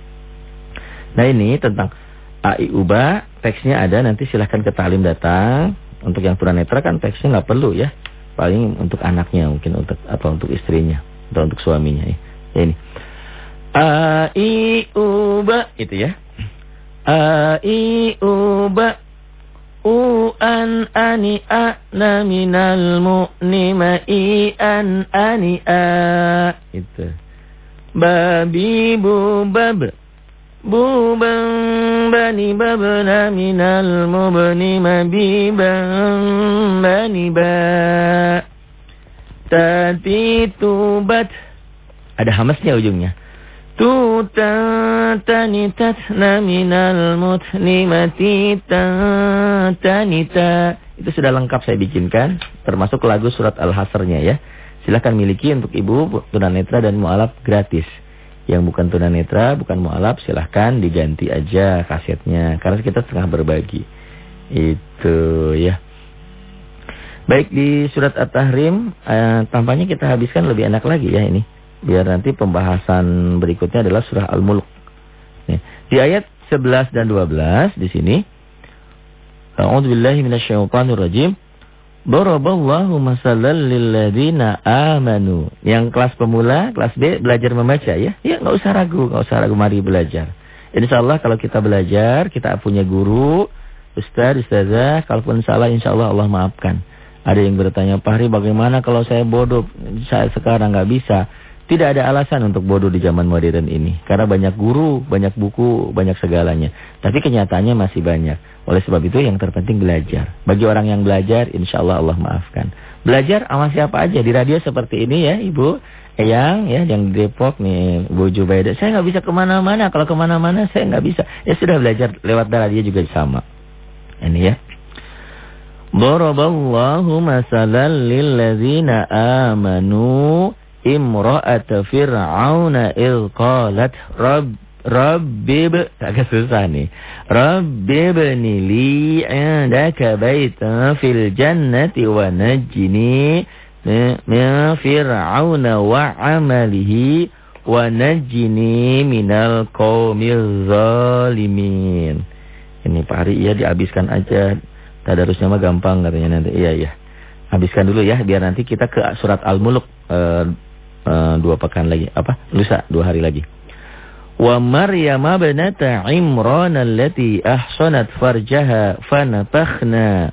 Nah ini tentang AI Uba teksnya ada nanti silahkan ke talim datang. Untuk yang tunanetra kan teksnya nggak perlu ya. Paling untuk anaknya mungkin untuk apa untuk istrinya atau untuk suaminya ya. ya ini. A i u ba itu ya. A u an ani a na minal mu'nima i an ani a itu. Babi bu bab Buban bani babna minal mubni mabiban bani ba. Tati tubat. Ada hamasnya ujungnya Tanita Itu sudah lengkap saya bikinkan Termasuk lagu surat Al-Hasrnya ya Silahkan miliki untuk ibu, tunanetra dan mu'alaf gratis yang bukan tunanetra, bukan mualaf, silahkan diganti aja kasetnya. Karena kita tengah berbagi. Itu ya. Baik di surat At-Tahrim, eh, tampaknya kita habiskan lebih enak lagi ya ini. Biar nanti pembahasan berikutnya adalah surah Al-Mulk. Di ayat 11 dan 12 di sini. A'udzubillahi minasyaitonirrajim. Daraballahu masalan lilladzina amanu. Yang kelas pemula, kelas B belajar membaca ya. Ya nggak usah ragu, nggak usah ragu mari belajar. Insyaallah kalau kita belajar, kita punya guru, ustaz, ustazah, kalaupun salah insyaallah Allah maafkan. Ada yang bertanya, "Pak Hari bagaimana kalau saya bodoh? Saya sekarang nggak bisa." Tidak ada alasan untuk bodoh di zaman modern ini. Karena banyak guru, banyak buku, banyak segalanya. Tapi kenyataannya masih banyak. Oleh sebab itu yang terpenting belajar. Bagi orang yang belajar, insya Allah Allah maafkan. Belajar sama siapa aja. Di radio seperti ini ya Ibu. Eyang ya yang Depok nih Bu Jubaida. Saya nggak bisa ke mana-mana. Kalau ke mana-mana saya nggak bisa. Ya sudah belajar lewat radio juga sama. Ini ya. Daraballahu masalan lilladzina amanu imra'ata fir'auna il qalat rabb Rabbi agak susah nih. Rabbi bani li 'indaka baita fil jannati wa najjini min fir'auna wa 'amalihi wa najjini minal qaumil zalimin. Ini Pak Hari ya dihabiskan aja. Tadarusnya mah gampang katanya nanti. Iya iya. Habiskan dulu ya biar nanti kita ke surat Al-Mulk uh, uh, dua pekan lagi. Apa? Lusa dua hari lagi. Wa maryam binata imran allati ahsanat farjaha fanafakhna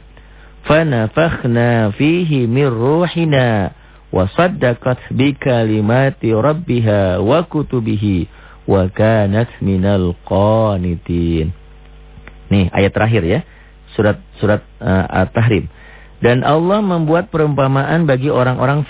fanafakhna fihi min ruhina wa saddaqat bi kalimati rabbiha wa kutubihi wa kanat minal qanitin. Nih ayat terakhir ya. Surat surat uh, at-tahrim dan Allah membuat perumpamaan bagi orang-orang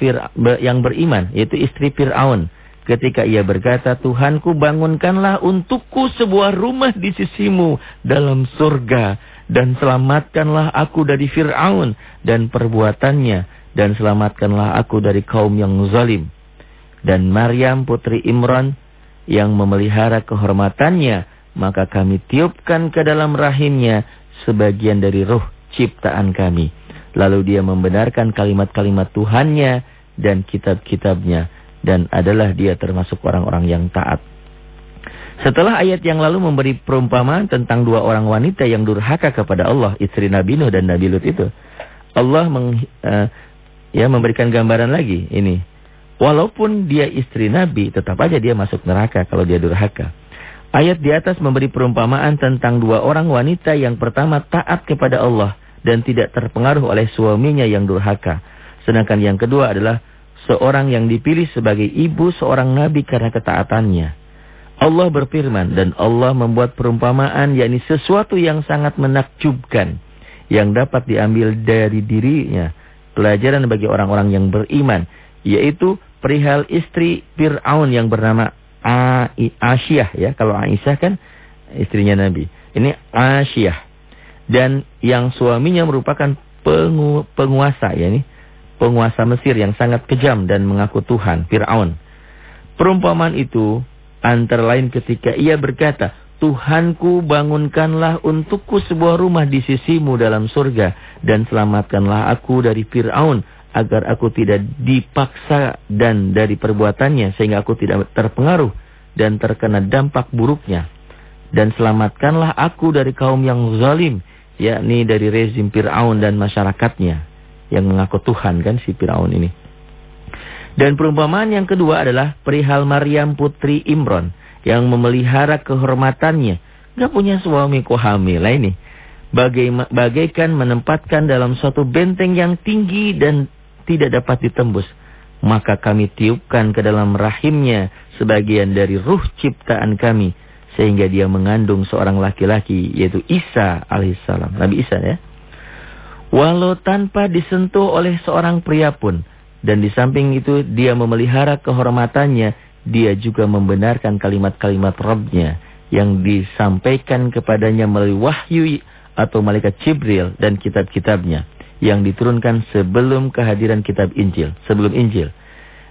yang beriman, yaitu istri Fir'aun. Ketika ia berkata, Tuhanku bangunkanlah untukku sebuah rumah di sisimu dalam surga. Dan selamatkanlah aku dari Fir'aun dan perbuatannya. Dan selamatkanlah aku dari kaum yang zalim. dan Maryam putri Imran yang memelihara kehormatannya, maka kami tiupkan ke dalam rahimnya sebagian dari ruh ciptaan kami. Lalu dia membenarkan kalimat-kalimat Tuhannya dan kitab-kitabnya. Dan adalah dia termasuk orang-orang yang taat. Setelah ayat yang lalu memberi perumpamaan tentang dua orang wanita yang durhaka kepada Allah, istri Nabi Nuh dan Nabi Lut itu. Allah meng, uh, ya memberikan gambaran lagi ini. Walaupun dia istri Nabi, tetap aja dia masuk neraka kalau dia durhaka. Ayat di atas memberi perumpamaan tentang dua orang wanita yang pertama taat kepada Allah dan tidak terpengaruh oleh suaminya yang durhaka. Sedangkan yang kedua adalah seorang yang dipilih sebagai ibu seorang nabi karena ketaatannya. Allah berfirman dan Allah membuat perumpamaan yakni sesuatu yang sangat menakjubkan yang dapat diambil dari dirinya pelajaran bagi orang-orang yang beriman yaitu perihal istri Fir'aun yang bernama Asyah ya kalau Aisyah kan istrinya Nabi ini Asyah dan yang suaminya merupakan pengu penguasa ya ini penguasa Mesir yang sangat kejam dan mengaku Tuhan Fir'aun perumpamaan itu Antara lain ketika ia berkata, Tuhanku bangunkanlah untukku sebuah rumah di sisimu dalam surga. Dan selamatkanlah aku dari Fir'aun agar aku tidak dipaksa dan dari perbuatannya sehingga aku tidak terpengaruh dan terkena dampak buruknya. Dan selamatkanlah aku dari kaum yang zalim, yakni dari rezim Fir'aun dan masyarakatnya yang mengaku Tuhan kan si Fir'aun ini. Dan perumpamaan yang kedua adalah perihal Maryam putri Imron yang memelihara kehormatannya. Gak punya suami kok hamil lah ini. Bagai, bagaikan menempatkan dalam suatu benteng yang tinggi dan tidak dapat ditembus. Maka kami tiupkan ke dalam rahimnya sebagian dari ruh ciptaan kami. Sehingga dia mengandung seorang laki-laki yaitu Isa alaihissalam. Nabi Isa ya. Walau tanpa disentuh oleh seorang pria pun dan di samping itu dia memelihara kehormatannya. Dia juga membenarkan kalimat-kalimat Rabbnya yang disampaikan kepadanya melalui wahyu atau malaikat Jibril dan kitab-kitabnya yang diturunkan sebelum kehadiran kitab Injil, sebelum Injil.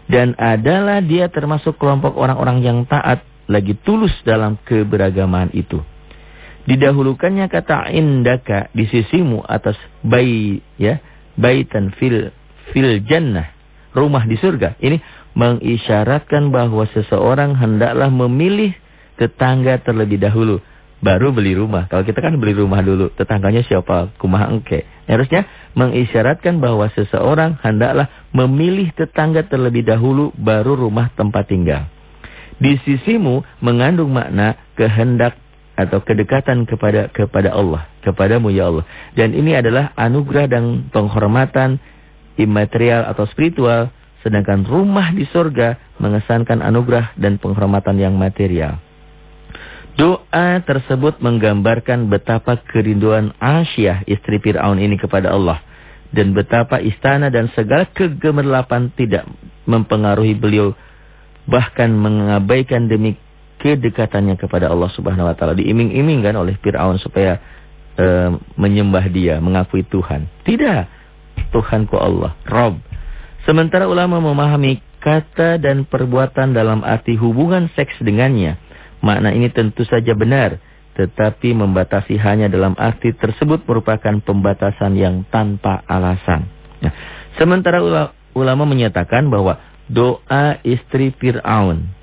Dan adalah dia termasuk kelompok orang-orang yang taat lagi tulus dalam keberagaman itu. Didahulukannya kata indaka di sisimu atas bayi ya, baitan fil fil jannah rumah di surga. Ini mengisyaratkan bahwa seseorang hendaklah memilih tetangga terlebih dahulu. Baru beli rumah. Kalau kita kan beli rumah dulu. Tetangganya siapa? Kumaha engke. Harusnya mengisyaratkan bahwa seseorang hendaklah memilih tetangga terlebih dahulu. Baru rumah tempat tinggal. Di sisimu mengandung makna kehendak atau kedekatan kepada kepada Allah, kepadamu ya Allah. Dan ini adalah anugerah dan penghormatan imaterial atau spiritual, sedangkan rumah di sorga mengesankan anugerah dan penghormatan yang material. Doa tersebut menggambarkan betapa kerinduan Asyah istri Fir'aun ini kepada Allah. Dan betapa istana dan segala kegemerlapan tidak mempengaruhi beliau. Bahkan mengabaikan demi kedekatannya kepada Allah subhanahu wa ta'ala. Diiming-imingkan oleh Fir'aun supaya uh, menyembah dia, mengakui Tuhan. Tidak. Tuhanku Allah, Rob. Sementara ulama memahami kata dan perbuatan dalam arti hubungan seks dengannya. Makna ini tentu saja benar, tetapi membatasi hanya dalam arti tersebut merupakan pembatasan yang tanpa alasan. Nah, sementara ulama menyatakan bahwa doa istri Fir'aun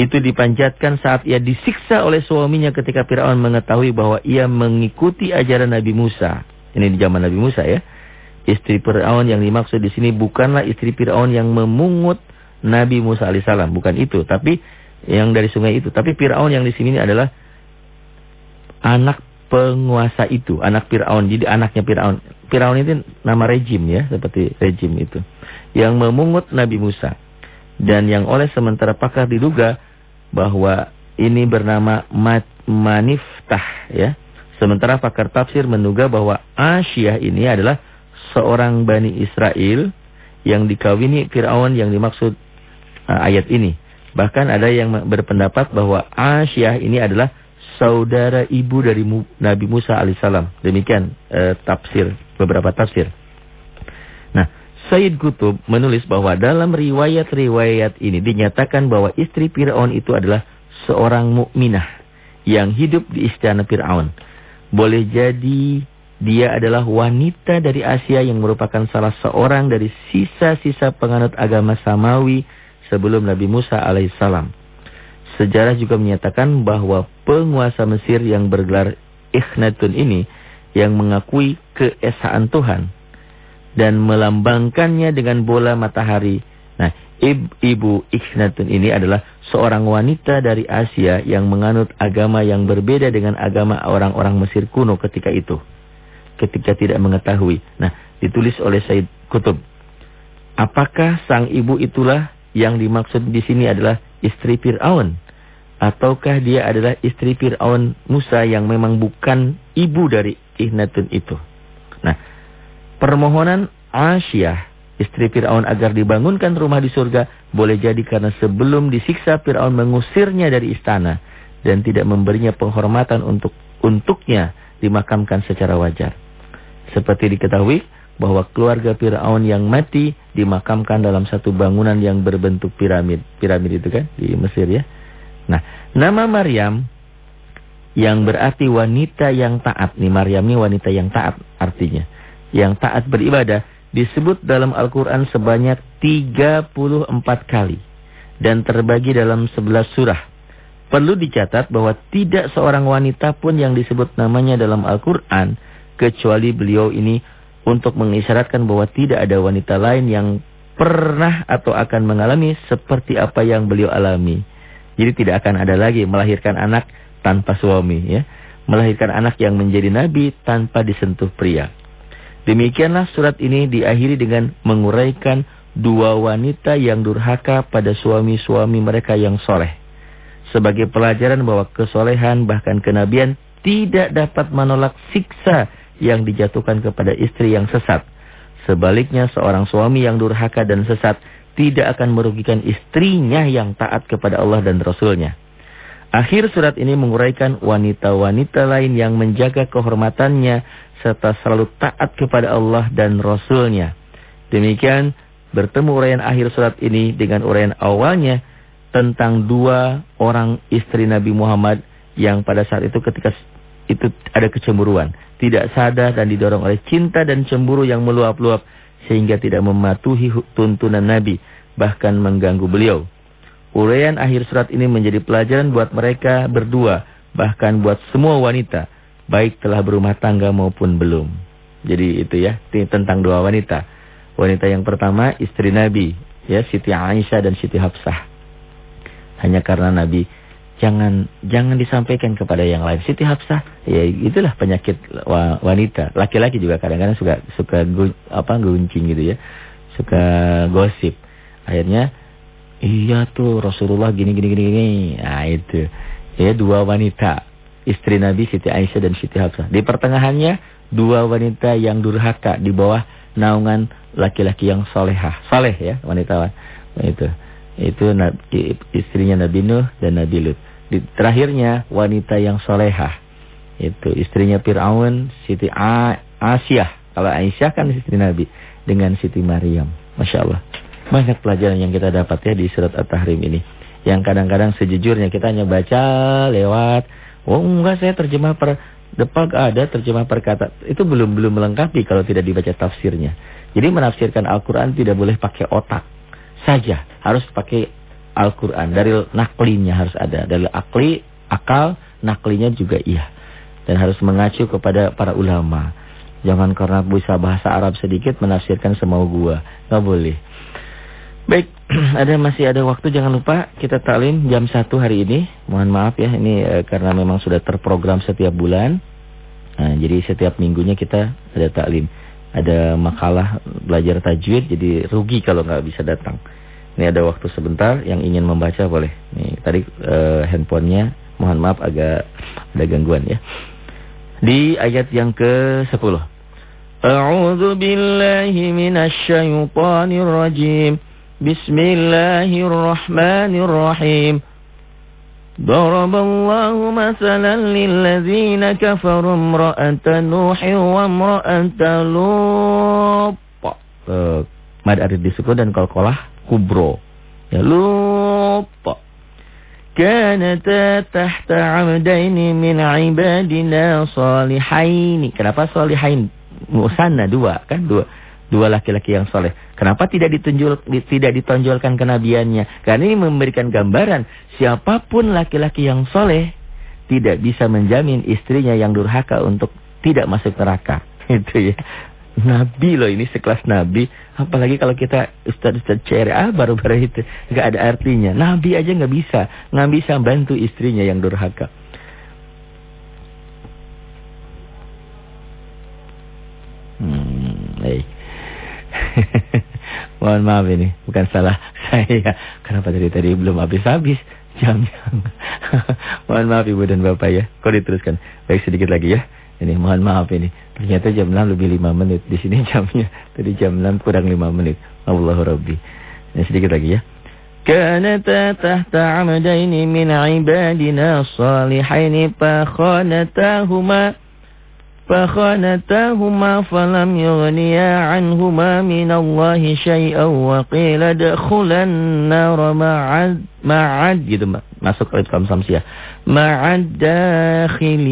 itu dipanjatkan saat ia disiksa oleh suaminya ketika Fir'aun mengetahui bahwa ia mengikuti ajaran Nabi Musa. Ini di zaman Nabi Musa ya. Istri Fir'aun yang dimaksud di sini bukanlah istri Fir'aun yang memungut Nabi Musa alaihissalam, bukan itu, tapi yang dari sungai itu. Tapi Fir'aun yang di sini adalah anak penguasa itu, anak Fir'aun. Jadi anaknya Fir'aun. Fir'aun itu nama rejim ya, seperti rejim itu. Yang memungut Nabi Musa. Dan yang oleh sementara pakar diduga bahwa ini bernama Mat Maniftah ya. Sementara pakar tafsir menduga bahwa Asyah ini adalah seorang Bani Israel yang dikawini Fir'aun yang dimaksud uh, ayat ini. Bahkan ada yang berpendapat bahwa Asyah ini adalah saudara ibu dari Nabi Musa alaihissalam. Demikian uh, tafsir, beberapa tafsir. Said Kutub menulis bahwa dalam riwayat-riwayat ini dinyatakan bahwa istri Fir'aun itu adalah seorang mukminah yang hidup di istana Fir'aun. Boleh jadi dia adalah wanita dari Asia yang merupakan salah seorang dari sisa-sisa penganut agama Samawi sebelum Nabi Musa alaihissalam. Sejarah juga menyatakan bahwa penguasa Mesir yang bergelar Ikhnatun ini yang mengakui keesaan Tuhan dan melambangkannya dengan bola matahari. Nah, ibu Ikhnatun ini adalah seorang wanita dari Asia yang menganut agama yang berbeda dengan agama orang-orang Mesir kuno ketika itu. Ketika tidak mengetahui. Nah, ditulis oleh Said Kutub. Apakah sang ibu itulah yang dimaksud di sini adalah istri Fir'aun? Ataukah dia adalah istri Fir'aun Musa yang memang bukan ibu dari Ikhnatun itu? Permohonan Asyah, istri Fir'aun agar dibangunkan rumah di surga, boleh jadi karena sebelum disiksa Fir'aun mengusirnya dari istana dan tidak memberinya penghormatan untuk untuknya dimakamkan secara wajar. Seperti diketahui bahwa keluarga Fir'aun yang mati dimakamkan dalam satu bangunan yang berbentuk piramid. Piramid itu kan di Mesir ya. Nah, nama Maryam yang berarti wanita yang taat. Nih Maryam ini wanita yang taat artinya yang taat beribadah disebut dalam Al-Quran sebanyak 34 kali dan terbagi dalam 11 surah. Perlu dicatat bahwa tidak seorang wanita pun yang disebut namanya dalam Al-Quran kecuali beliau ini untuk mengisyaratkan bahwa tidak ada wanita lain yang pernah atau akan mengalami seperti apa yang beliau alami. Jadi tidak akan ada lagi melahirkan anak tanpa suami ya. Melahirkan anak yang menjadi nabi tanpa disentuh pria. Demikianlah surat ini diakhiri dengan menguraikan dua wanita yang durhaka pada suami-suami mereka yang soleh. Sebagai pelajaran bahwa kesolehan bahkan kenabian tidak dapat menolak siksa yang dijatuhkan kepada istri yang sesat. Sebaliknya seorang suami yang durhaka dan sesat tidak akan merugikan istrinya yang taat kepada Allah dan Rasulnya. Akhir surat ini menguraikan wanita-wanita lain yang menjaga kehormatannya serta selalu taat kepada Allah dan Rasulnya. Demikian bertemu uraian akhir surat ini dengan uraian awalnya tentang dua orang istri Nabi Muhammad yang pada saat itu ketika itu ada kecemburuan. Tidak sadar dan didorong oleh cinta dan cemburu yang meluap-luap sehingga tidak mematuhi tuntunan Nabi bahkan mengganggu beliau. Uraian akhir surat ini menjadi pelajaran buat mereka berdua bahkan buat semua wanita baik telah berumah tangga maupun belum. Jadi itu ya, tentang dua wanita. Wanita yang pertama istri Nabi, ya Siti Aisyah dan Siti Hafsah. Hanya karena Nabi jangan jangan disampaikan kepada yang lain. Siti Hafsah, ya itulah penyakit wanita. Laki-laki juga kadang-kadang suka suka apa guncing gitu ya. Suka gosip. Akhirnya iya tuh Rasulullah gini gini gini gini. Nah itu. Ya dua wanita istri Nabi Siti Aisyah dan Siti Hafsah. Di pertengahannya dua wanita yang durhaka di bawah naungan laki-laki yang solehah. Soleh ya wanita itu. Itu istrinya Nabi Nuh dan Nabi Lut. Di terakhirnya wanita yang solehah. Itu istrinya Fir'aun, Siti Aisyah. Kalau Aisyah kan istri Nabi. Dengan Siti Maryam. Masya Allah. Banyak pelajaran yang kita dapat ya di surat At-Tahrim ini. Yang kadang-kadang sejujurnya kita hanya baca lewat Oh enggak saya terjemah per depak ada terjemah perkata. Itu belum belum melengkapi kalau tidak dibaca tafsirnya. Jadi menafsirkan Al-Qur'an tidak boleh pakai otak saja, harus pakai Al-Qur'an. Dari naklinya harus ada. Dari akli, akal, naklinya juga iya. Dan harus mengacu kepada para ulama. Jangan karena bisa bahasa Arab sedikit menafsirkan semau gua. Enggak boleh. Baik, ada masih ada waktu jangan lupa kita taklim jam 1 hari ini. Mohon maaf ya ini e, karena memang sudah terprogram setiap bulan. Nah, jadi setiap minggunya kita ada taklim. Ada makalah belajar tajwid jadi rugi kalau nggak bisa datang. Ini ada waktu sebentar yang ingin membaca boleh. Nih tadi e, handphonenya mohon maaf agak ada gangguan ya. Di ayat yang ke-10. A'udzu billahi minasyaitonir rajim. بسم الله الرحمن الرحيم ضرب الله مثلا للذين كفروا امرأة نوح وامرأة لوط Mad arid disukun dan kolkolah kubro. Ya lupa. Kanata tahta abdaini min ibadina salihaini. Kenapa salihain? Musanna dua kan dua dua laki-laki yang soleh. Kenapa tidak ditunjuk tidak ditonjolkan kenabiannya? Karena ini memberikan gambaran siapa pun laki-laki yang soleh tidak bisa menjamin istrinya yang durhaka untuk tidak masuk neraka. Itu ya. Nabi loh ini sekelas Nabi. Apalagi kalau kita Ustaz-Ustaz CRA baru-baru itu. Nggak ada artinya. Nabi aja nggak bisa. Nggak bisa bantu istrinya yang durhaka. Hmm, hey. Mohon maaf ini. Bukan salah saya. Kenapa tadi tadi belum habis-habis jamnya. Mohon maaf Ibu dan Bapak ya. Kok diteruskan. Baik sedikit lagi ya. Ini mohon maaf ini. Ternyata jam 6 lebih 5 menit. Di sini jamnya tadi jam 6 kurang 5 menit. Allahu Rabbi. Ini sedikit lagi ya. Kanata tahta amdaini min ibadina salihaini fakhanatahuma فخانتاهما فلم يغنيا عنهما من الله شيئا وقيل ادخلا النار معد معد gitu masuk ke kaum samsiah ma'ad dakhilin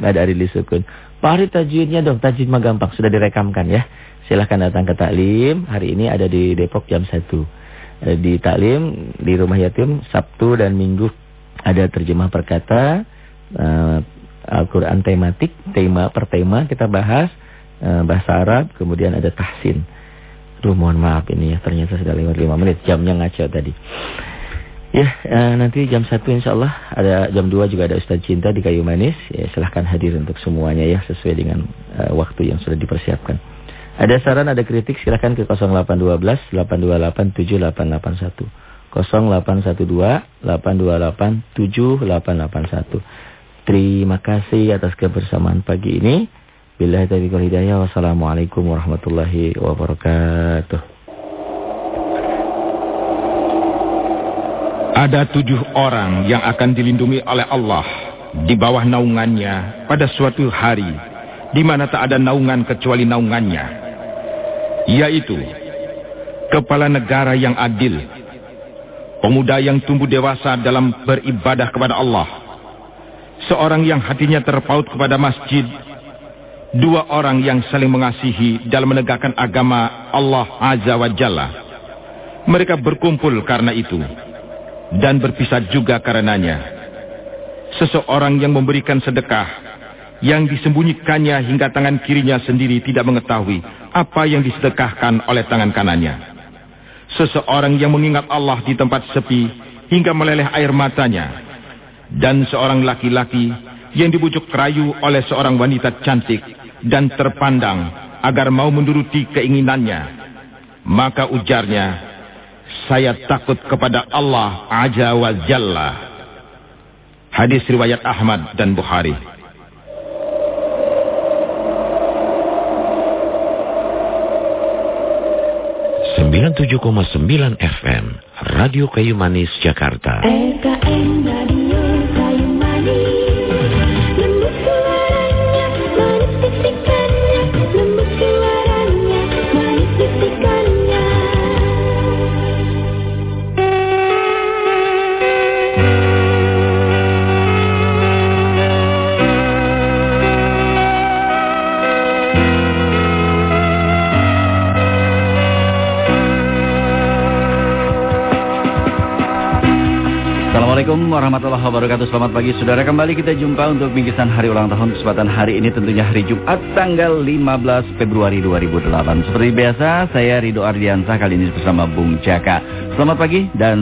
ada ari disukun Pak tajwidnya dong tajwid mah gampang sudah direkamkan ya silahkan datang ke taklim hari ini ada di Depok jam 1 di taklim di rumah yatim Sabtu dan Minggu ada terjemah perkata uh, Al-Quran tematik, tema per tema kita bahas uh, bahasa Arab, kemudian ada tahsin. Duh mohon maaf ini ya, ternyata sudah lewat 5 menit, jamnya ngaco tadi. Ya, uh, nanti jam 1 insya Allah, ada jam 2 juga ada Ustaz Cinta di Kayu Manis. Ya, silahkan hadir untuk semuanya ya, sesuai dengan uh, waktu yang sudah dipersiapkan. Ada saran, ada kritik, silahkan ke 0812 828 7881. 0812 828 7881. Terima kasih atas kebersamaan pagi ini. Bila taufiq wal hidayah. Wassalamualaikum warahmatullahi wabarakatuh. Ada tujuh orang yang akan dilindungi oleh Allah di bawah naungannya pada suatu hari di mana tak ada naungan kecuali naungannya. Yaitu kepala negara yang adil, pemuda yang tumbuh dewasa dalam beribadah kepada Allah, seorang yang hatinya terpaut kepada masjid, dua orang yang saling mengasihi dalam menegakkan agama Allah Azza wa Jalla. Mereka berkumpul karena itu dan berpisah juga karenanya. Seseorang yang memberikan sedekah yang disembunyikannya hingga tangan kirinya sendiri tidak mengetahui apa yang disedekahkan oleh tangan kanannya. Seseorang yang mengingat Allah di tempat sepi hingga meleleh air matanya dan seorang laki-laki yang dibujuk rayu oleh seorang wanita cantik dan terpandang agar mau menuruti keinginannya. Maka ujarnya, saya takut kepada Allah Aja wa Jalla. Hadis riwayat Ahmad dan Bukhari. Sembilan tujuh koma sembilan FM Radio Kayu Manis Jakarta. RKM Radio Assalamualaikum warahmatullahi wabarakatuh. Selamat pagi saudara. Kembali kita jumpa untuk bingkisan hari ulang tahun Kesempatan hari ini tentunya hari Jumat Tanggal 15 Februari 2008 Seperti biasa saya Ridho Ardiansah Kali ini bersama Bung Jaka. Selamat pagi dan